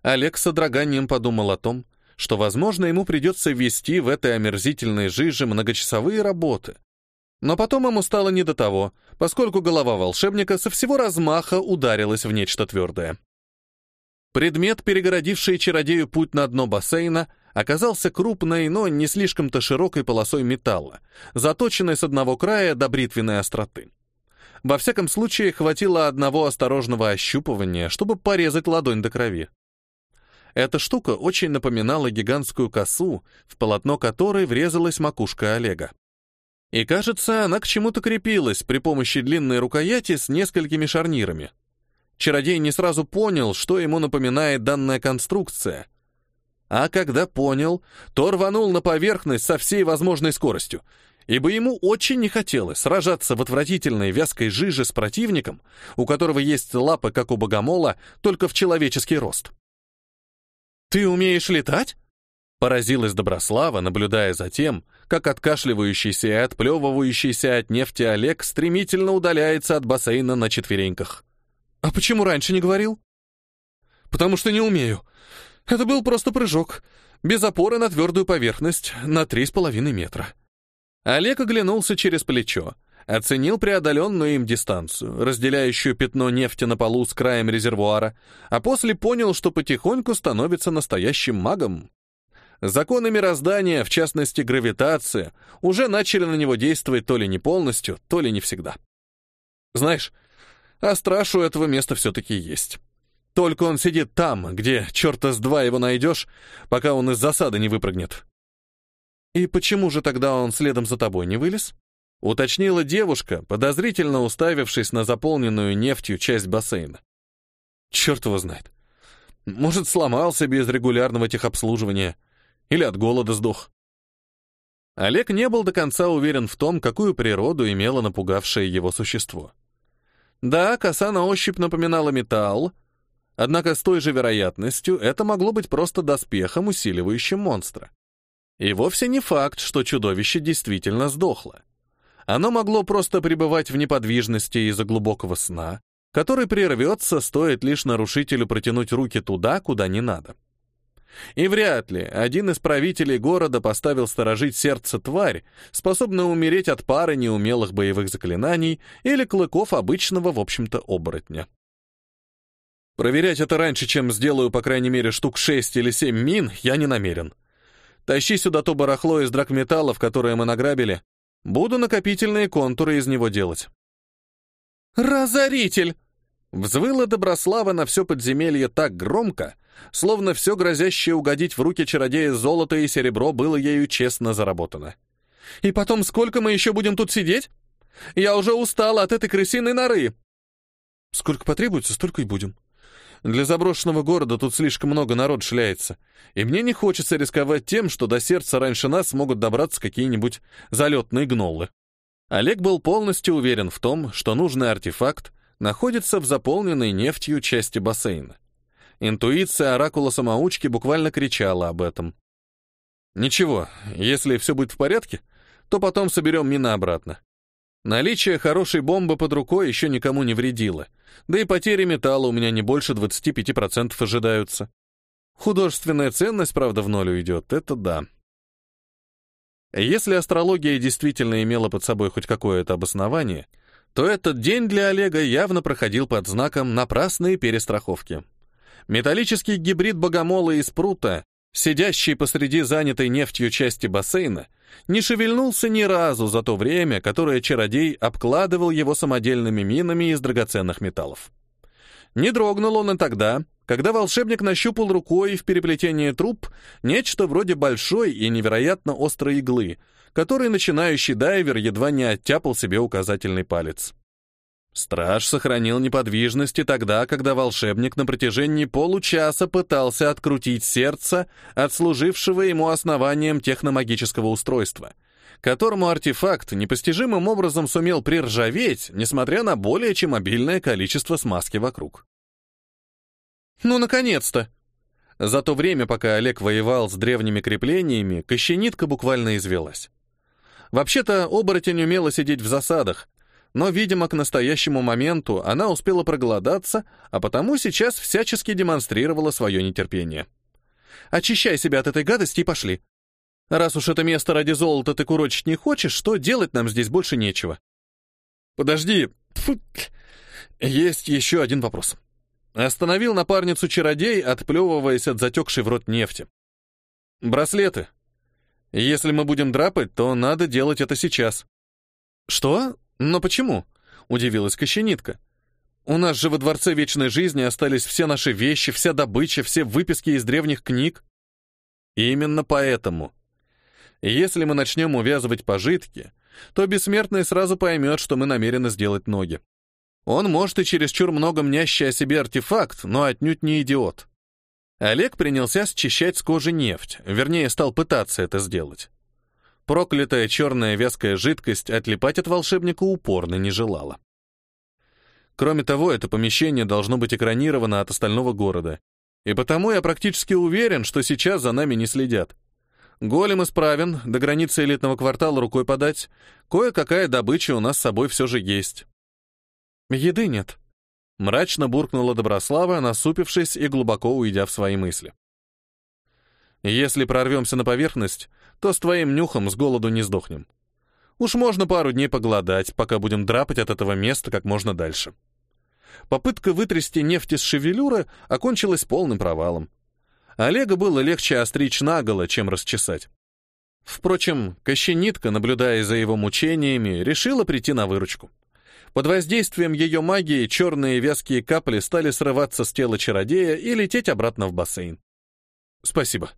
Олег с содроганием подумал о том, что, возможно, ему придется вести в этой омерзительной жиже многочасовые работы. Но потом ему стало не до того, поскольку голова волшебника со всего размаха ударилась в нечто твердое. Предмет, перегородивший чародею путь на дно бассейна, оказался крупной, но не слишком-то широкой полосой металла, заточенной с одного края до бритвенной остроты. Во всяком случае, хватило одного осторожного ощупывания, чтобы порезать ладонь до крови. Эта штука очень напоминала гигантскую косу, в полотно которой врезалась макушка Олега. И кажется, она к чему-то крепилась при помощи длинной рукояти с несколькими шарнирами. Чародей не сразу понял, что ему напоминает данная конструкция — а когда понял, то рванул на поверхность со всей возможной скоростью, ибо ему очень не хотелось сражаться в отвратительной вязкой жиже с противником, у которого есть лапы, как у богомола, только в человеческий рост. «Ты умеешь летать?» Поразилась Доброслава, наблюдая за тем, как откашливающийся и отплевывающийся от нефти Олег стремительно удаляется от бассейна на четвереньках. «А почему раньше не говорил?» «Потому что не умею», это был просто прыжок, без опоры на твердую поверхность, на три с половиной метра. Олег оглянулся через плечо, оценил преодоленную им дистанцию, разделяющую пятно нефти на полу с краем резервуара, а после понял, что потихоньку становится настоящим магом. Законы мироздания, в частности гравитация, уже начали на него действовать то ли не полностью, то ли не всегда. Знаешь, а страж у этого места все-таки есть. Только он сидит там, где черта с два его найдешь, пока он из засады не выпрыгнет. «И почему же тогда он следом за тобой не вылез?» — уточнила девушка, подозрительно уставившись на заполненную нефтью часть бассейна. «Черт его знает. Может, сломался без регулярного техобслуживания. Или от голода сдох». Олег не был до конца уверен в том, какую природу имело напугавшее его существо. Да, коса на ощупь напоминала металл, Однако с той же вероятностью это могло быть просто доспехом, усиливающим монстра. И вовсе не факт, что чудовище действительно сдохло. Оно могло просто пребывать в неподвижности из-за глубокого сна, который прервется, стоит лишь нарушителю протянуть руки туда, куда не надо. И вряд ли один из правителей города поставил сторожить сердце тварь, способную умереть от пары неумелых боевых заклинаний или клыков обычного, в общем-то, оборотня. Проверять это раньше, чем сделаю, по крайней мере, штук шесть или семь мин, я не намерен. Тащи сюда то барахло из драгметаллов, которое мы награбили. Буду накопительные контуры из него делать. «Разоритель!» Взвыла Доброслава на все подземелье так громко, словно все грозящее угодить в руки чародея золото и серебро было ею честно заработано. «И потом, сколько мы еще будем тут сидеть? Я уже устала от этой крысиной норы!» «Сколько потребуется, столько и будем. Для заброшенного города тут слишком много народ шляется, и мне не хочется рисковать тем, что до сердца раньше нас могут добраться какие-нибудь залетные гнолы». Олег был полностью уверен в том, что нужный артефакт находится в заполненной нефтью части бассейна. Интуиция оракула-самоучки буквально кричала об этом. «Ничего, если все будет в порядке, то потом соберем мины обратно. Наличие хорошей бомбы под рукой еще никому не вредило, да и потери металла у меня не больше 25% ожидаются. Художественная ценность, правда, в ноль уйдет, это да. Если астрология действительно имела под собой хоть какое-то обоснование, то этот день для Олега явно проходил под знаком напрасной перестраховки. Металлический гибрид богомола из прута, сидящий посреди занятой нефтью части бассейна, не шевельнулся ни разу за то время, которое чародей обкладывал его самодельными минами из драгоценных металлов. Не дрогнул он и тогда, когда волшебник нащупал рукой в переплетении труб нечто вроде большой и невероятно острой иглы — который начинающий дайвер едва не оттяпал себе указательный палец. Страж сохранил неподвижность и тогда, когда волшебник на протяжении получаса пытался открутить сердце от служившего ему основанием техномагического устройства, которому артефакт непостижимым образом сумел приржаветь, несмотря на более чем обильное количество смазки вокруг. «Ну, наконец-то!» За то время, пока Олег воевал с древними креплениями, кощенитка буквально извелась. Вообще-то, оборотень умела сидеть в засадах, но, видимо, к настоящему моменту она успела проголодаться, а потому сейчас всячески демонстрировала свое нетерпение. «Очищай себя от этой гадости и пошли. Раз уж это место ради золота ты курочить не хочешь, то делать нам здесь больше нечего». «Подожди. Фу. Есть еще один вопрос». Остановил напарницу чародей, отплевываясь от затекшей в рот нефти. «Браслеты. Если мы будем драпать, то надо делать это сейчас». «Что? Но почему?» — удивилась Кощенитка. «У нас же во Дворце Вечной Жизни остались все наши вещи, вся добыча, все выписки из древних книг». «Именно поэтому. Если мы начнем увязывать пожитки, то Бессмертный сразу поймет, что мы намерены сделать ноги. Он может и чересчур много мнящий о себе артефакт, но отнюдь не идиот. Олег принялся счищать с кожи нефть, вернее, стал пытаться это сделать. Проклятая черная вязкая жидкость отлипать от волшебника упорно не желала. Кроме того, это помещение должно быть экранировано от остального города, и потому я практически уверен, что сейчас за нами не следят. Голем исправен, до границы элитного квартала рукой подать, кое-какая добыча у нас с собой все же есть. Еды нет, Мрачно буркнула Доброслава, насупившись и глубоко уйдя в свои мысли. «Если прорвемся на поверхность, то с твоим нюхом с голоду не сдохнем. Уж можно пару дней поголодать, пока будем драпать от этого места как можно дальше». Попытка вытрясти нефть из шевелюры окончилась полным провалом. Олега было легче остричь наголо, чем расчесать. Впрочем, Кощенитка, наблюдая за его мучениями, решила прийти на выручку. Под воздействием ее магии черные вязкие капли стали срываться с тела чародея и лететь обратно в бассейн. Спасибо.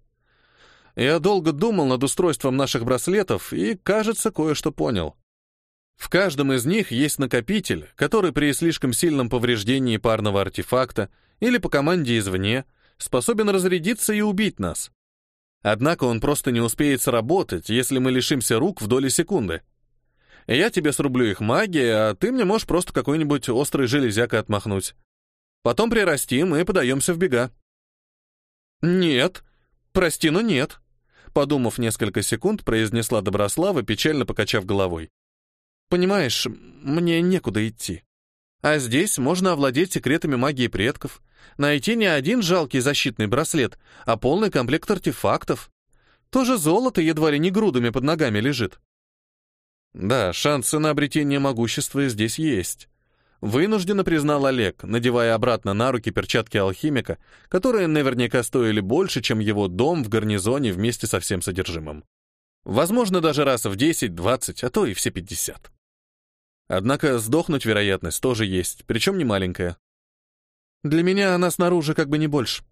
Я долго думал над устройством наших браслетов и, кажется, кое-что понял. В каждом из них есть накопитель, который при слишком сильном повреждении парного артефакта или по команде извне способен разрядиться и убить нас. Однако он просто не успеет сработать, если мы лишимся рук в доли секунды. Я тебе срублю их магией, а ты мне можешь просто какой-нибудь острый железякой отмахнуть. Потом прирастим и подаемся в бега». «Нет. Прости, но нет», — подумав несколько секунд, произнесла Доброслава, печально покачав головой. «Понимаешь, мне некуда идти. А здесь можно овладеть секретами магии предков, найти не один жалкий защитный браслет, а полный комплект артефактов. Тоже золото едва ли не грудами под ногами лежит. Да, шансы на обретение могущества здесь есть. Вынужденно признал Олег, надевая обратно на руки перчатки алхимика, которые наверняка стоили больше, чем его дом в гарнизоне вместе со всем содержимым. Возможно, даже раз в 10, 20, а то и все 50. Однако сдохнуть вероятность тоже есть, причем не маленькая. Для меня она снаружи как бы не больше.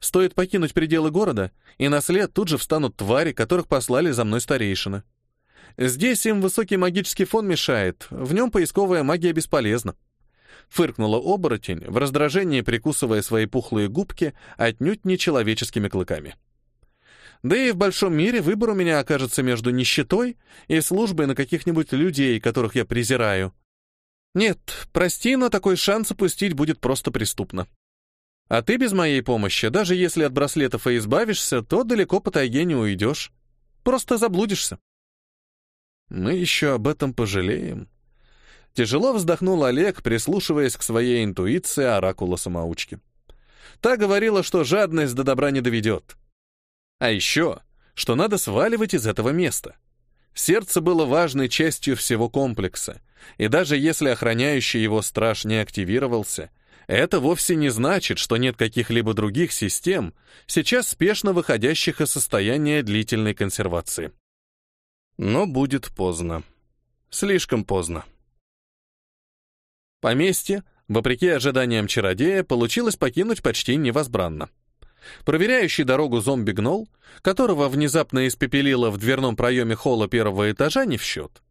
Стоит покинуть пределы города, и на след тут же встанут твари, которых послали за мной старейшины. Здесь им высокий магический фон мешает, в нем поисковая магия бесполезна. Фыркнула оборотень, в раздражении прикусывая свои пухлые губки отнюдь не человеческими клыками. Да и в большом мире выбор у меня окажется между нищетой и службой на каких-нибудь людей, которых я презираю. Нет, прости, но такой шанс упустить будет просто преступно. А ты без моей помощи, даже если от браслетов и избавишься, то далеко по тайге не уйдешь. Просто заблудишься. Мы еще об этом пожалеем. Тяжело вздохнул Олег, прислушиваясь к своей интуиции оракула-самоучки. Та говорила, что жадность до добра не доведет. А еще, что надо сваливать из этого места. Сердце было важной частью всего комплекса, и даже если охраняющий его страж не активировался — это вовсе не значит, что нет каких-либо других систем, сейчас спешно выходящих из состояния длительной консервации. Но будет поздно. Слишком поздно. Поместье, вопреки ожиданиям чародея, получилось покинуть почти невозбранно. Проверяющий дорогу зомби-гнол, которого внезапно испепелило в дверном проеме холла первого этажа, не в счет.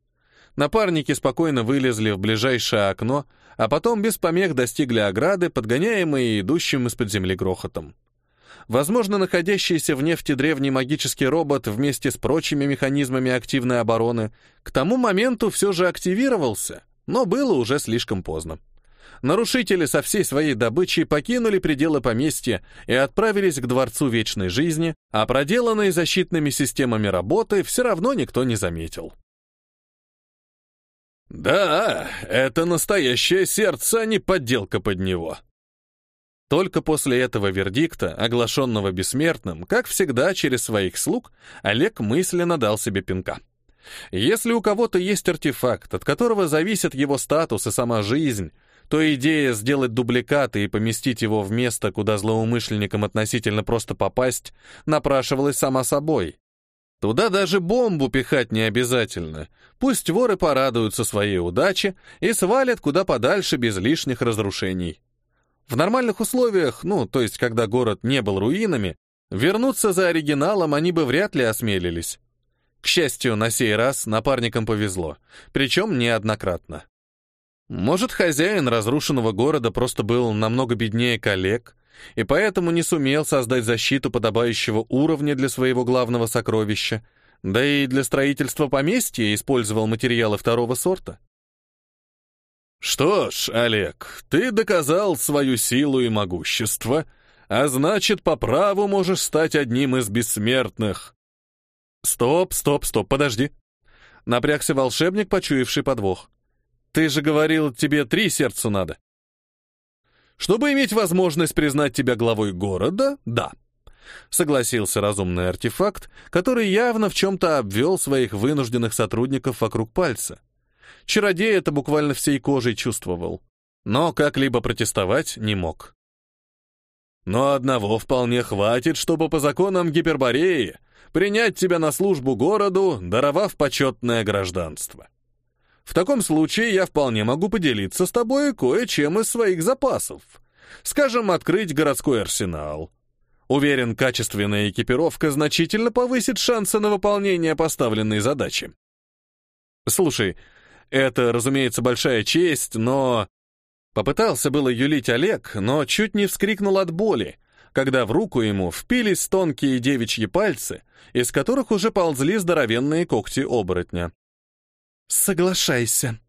Напарники спокойно вылезли в ближайшее окно, а потом без помех достигли ограды, подгоняемые идущим из-под земли грохотом. Возможно, находящийся в нефти древний магический робот вместе с прочими механизмами активной обороны к тому моменту все же активировался, но было уже слишком поздно. Нарушители со всей своей добычей покинули пределы поместья и отправились к Дворцу Вечной Жизни, а проделанные защитными системами работы все равно никто не заметил. «Да, это настоящее сердце, а не подделка под него». Только после этого вердикта, оглашенного бессмертным, как всегда через своих слуг, Олег мысленно дал себе пинка. Если у кого-то есть артефакт, от которого зависит его статус и сама жизнь, то идея сделать дубликаты и поместить его в место, куда злоумышленникам относительно просто попасть, напрашивалась сама собой. Туда даже бомбу пихать не обязательно. Пусть воры порадуются своей удаче и свалят куда подальше без лишних разрушений. В нормальных условиях, ну, то есть когда город не был руинами, вернуться за оригиналом они бы вряд ли осмелились. К счастью, на сей раз напарникам повезло, причем неоднократно. Может, хозяин разрушенного города просто был намного беднее коллег, и поэтому не сумел создать защиту подобающего уровня для своего главного сокровища, да и для строительства поместья использовал материалы второго сорта. «Что ж, Олег, ты доказал свою силу и могущество, а значит, по праву можешь стать одним из бессмертных». «Стоп, стоп, стоп, подожди». Напрягся волшебник, почуявший подвох. «Ты же говорил, тебе три сердцу надо». Чтобы иметь возможность признать тебя главой города, да. Согласился разумный артефакт, который явно в чем-то обвел своих вынужденных сотрудников вокруг пальца. Чародей это буквально всей кожей чувствовал. Но как-либо протестовать не мог. Но одного вполне хватит, чтобы по законам Гипербореи принять тебя на службу городу, даровав почетное гражданство. В таком случае я вполне могу поделиться с тобой кое-чем из своих запасов. Скажем, открыть городской арсенал. Уверен, качественная экипировка значительно повысит шансы на выполнение поставленной задачи. Слушай, это, разумеется, большая честь, но... Попытался было юлить Олег, но чуть не вскрикнул от боли, когда в руку ему впились тонкие девичьи пальцы, из которых уже ползли здоровенные когти оборотня. «Соглашайся».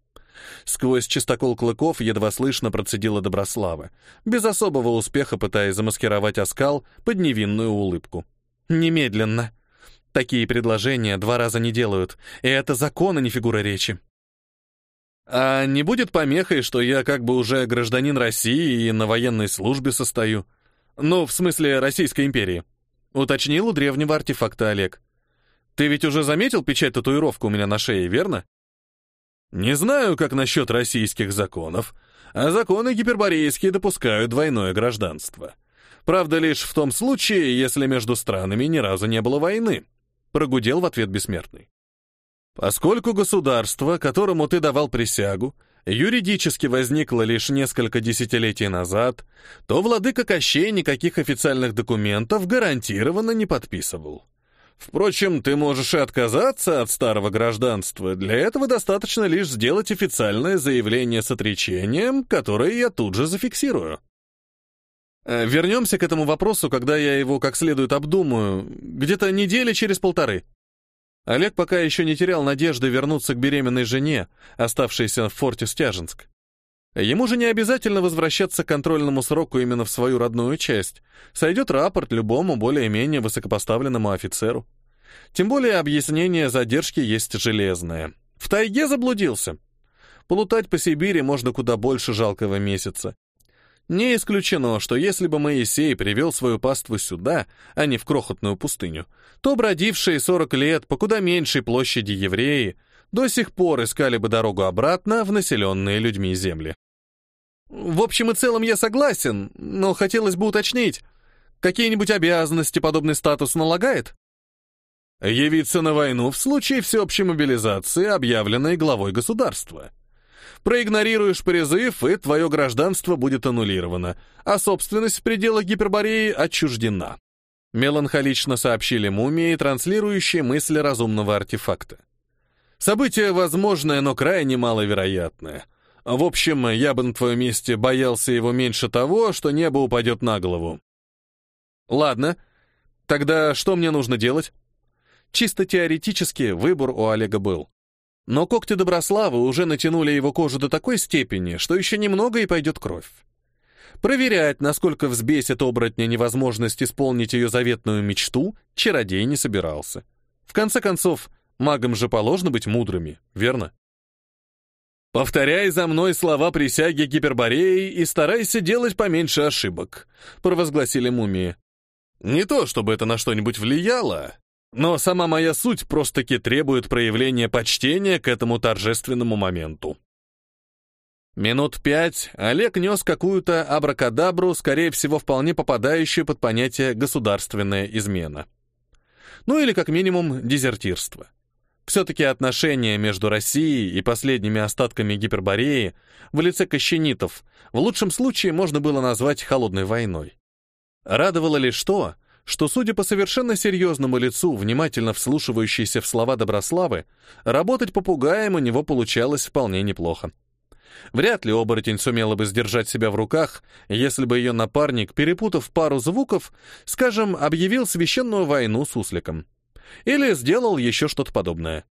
Сквозь чистокол клыков едва слышно процедила Доброслава, без особого успеха пытаясь замаскировать оскал под невинную улыбку. «Немедленно. Такие предложения два раза не делают, и это закон, а не фигура речи». «А не будет помехой, что я как бы уже гражданин России и на военной службе состою? Ну, в смысле Российской империи?» — уточнил у древнего артефакта Олег. «Ты ведь уже заметил печать-татуировку у меня на шее, верно?» Не знаю, как насчет российских законов, а законы гиперборейские допускают двойное гражданство. Правда, лишь в том случае, если между странами ни разу не было войны, прогудел в ответ бессмертный. Поскольку государство, которому ты давал присягу, юридически возникла лишь несколько десятилетий назад, то владыка Кощей никаких официальных документов гарантированно не подписывал. Впрочем, ты можешь и отказаться от старого гражданства. Для этого достаточно лишь сделать официальное заявление с отречением, которое я тут же зафиксирую. Э, вернемся к этому вопросу, когда я его как следует обдумаю, где-то недели через полторы. Олег пока еще не терял надежды вернуться к беременной жене, оставшейся в форте Стяженск. Ему же не обязательно возвращаться к контрольному сроку именно в свою родную часть. Сойдет рапорт любому более-менее высокопоставленному офицеру. Тем более объяснение задержки есть железное. В тайге заблудился. Плутать по Сибири можно куда больше жалкого месяца. Не исключено, что если бы Моисей привел свою паству сюда, а не в крохотную пустыню, то бродившие 40 лет по куда меньшей площади евреи до сих пор искали бы дорогу обратно в населенные людьми земли. В общем и целом я согласен, но хотелось бы уточнить, какие-нибудь обязанности подобный статус налагает? Явиться на войну в случае всеобщей мобилизации, объявленной главой государства. Проигнорируешь призыв, и твое гражданство будет аннулировано, а собственность в пределах Гипербореи отчуждена. Меланхолично сообщили мумии, транслирующие мысли разумного артефакта. Событие возможное, но крайне маловероятное. В общем, я бы на твоем месте боялся его меньше того, что небо упадет на голову. Ладно, тогда что мне нужно делать? Чисто теоретически выбор у Олега был. Но когти Доброславы уже натянули его кожу до такой степени, что еще немного и пойдет кровь. Проверять, насколько взбесит оборотня невозможность исполнить ее заветную мечту, чародей не собирался. В конце концов, магам же положено быть мудрыми, верно? «Повторяй за мной слова присяги Гипербореи и старайся делать поменьше ошибок», — провозгласили мумии. «Не то, чтобы это на что-нибудь влияло, но сама моя суть просто-таки требует проявления почтения к этому торжественному моменту. Минут пять Олег нес какую-то абракадабру, скорее всего, вполне попадающую под понятие «государственная измена». Ну или, как минимум, дезертирство. Все-таки отношения между Россией и последними остатками Гипербореи в лице кощенитов в лучшем случае можно было назвать холодной войной. Радовало лишь то, что, судя по совершенно серьезному лицу, внимательно вслушивающейся в слова Доброславы, работать попугаем у него получалось вполне неплохо. Вряд ли оборотень сумела бы сдержать себя в руках, если бы ее напарник, перепутав пару звуков, скажем, объявил священную войну с усликом. Или сделал еще что-то подобное.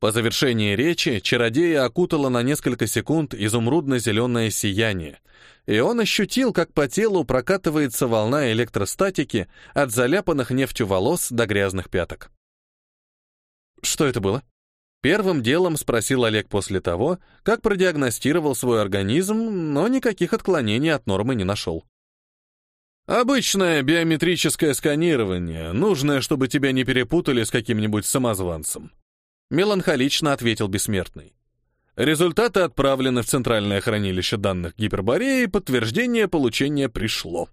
По завершении речи чародея окутало на несколько секунд изумрудно-зеленое сияние, и он ощутил, как по телу прокатывается волна электростатики от заляпанных нефтью волос до грязных пяток. Что это было? Первым делом спросил Олег после того, как продиагностировал свой организм, но никаких отклонений от нормы не нашел. «Обычное биометрическое сканирование, нужное, чтобы тебя не перепутали с каким-нибудь самозванцем», Меланхолично ответил бессмертный. Результаты отправлены в Центральное хранилище данных Гипербореи, подтверждение получения пришло.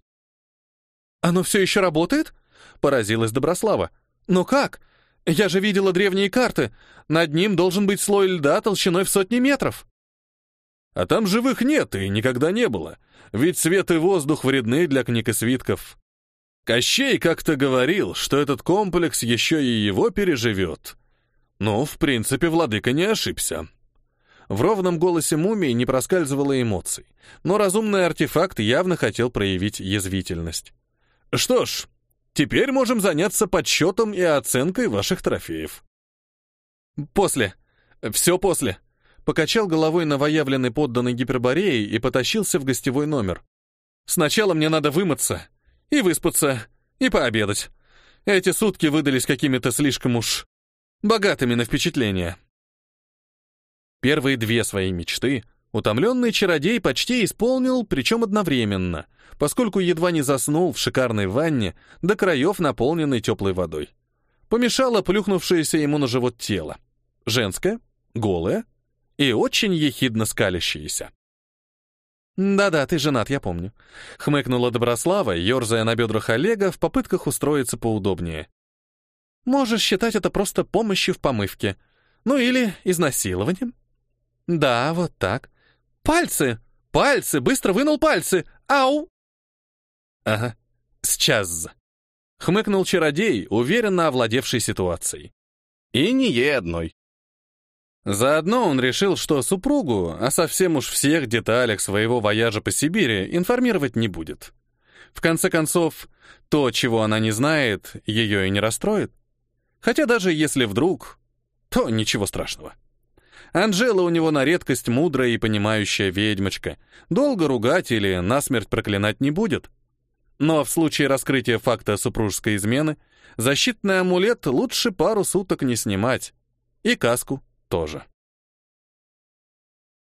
«Оно все еще работает?» — поразилась Доброслава. «Но как? Я же видела древние карты. Над ним должен быть слой льда толщиной в сотни метров». «А там живых нет и никогда не было, ведь свет и воздух вредны для книг и свитков. Кощей как-то говорил, что этот комплекс еще и его переживет, ну, в принципе, владыка не ошибся. В ровном голосе мумии не проскальзывало эмоций, но разумный артефакт явно хотел проявить язвительность. Что ж, теперь можем заняться подсчетом и оценкой ваших трофеев. После. Все после. Покачал головой новоявленный подданный Гипербореи и потащился в гостевой номер. Сначала мне надо вымыться, и выспаться, и пообедать. Эти сутки выдались какими-то слишком уж богатыми на впечатления. Первые две свои мечты утомленный чародей почти исполнил, причем одновременно, поскольку едва не заснул в шикарной ванне, до краев наполненной теплой водой. Помешало плюхнувшееся ему на живот тело. Женское, голое и очень ехидно скалящееся. «Да-да, ты женат, я помню», — хмыкнула Доброслава, ерзая на бедрах Олега в попытках устроиться поудобнее. Можешь считать это просто помощью в помывке. Ну или изнасилованием. Да, вот так. «Пальцы! Пальцы! Быстро вынул пальцы! Ау!» «Ага, сейчас!» — хмыкнул чародей, уверенно овладевший ситуацией. «И не ей одной». Заодно он решил, что супругу о совсем уж всех деталях своего вояжа по Сибири информировать не будет. В конце концов, то, чего она не знает, ее и не расстроит. Хотя даже если вдруг, то ничего страшного. Анжела у него на редкость мудрая и понимающая ведьмочка. Долго ругать или насмерть проклинать не будет. Но в случае раскрытия факта супружеской измены защитный амулет лучше пару суток не снимать. И каску тоже.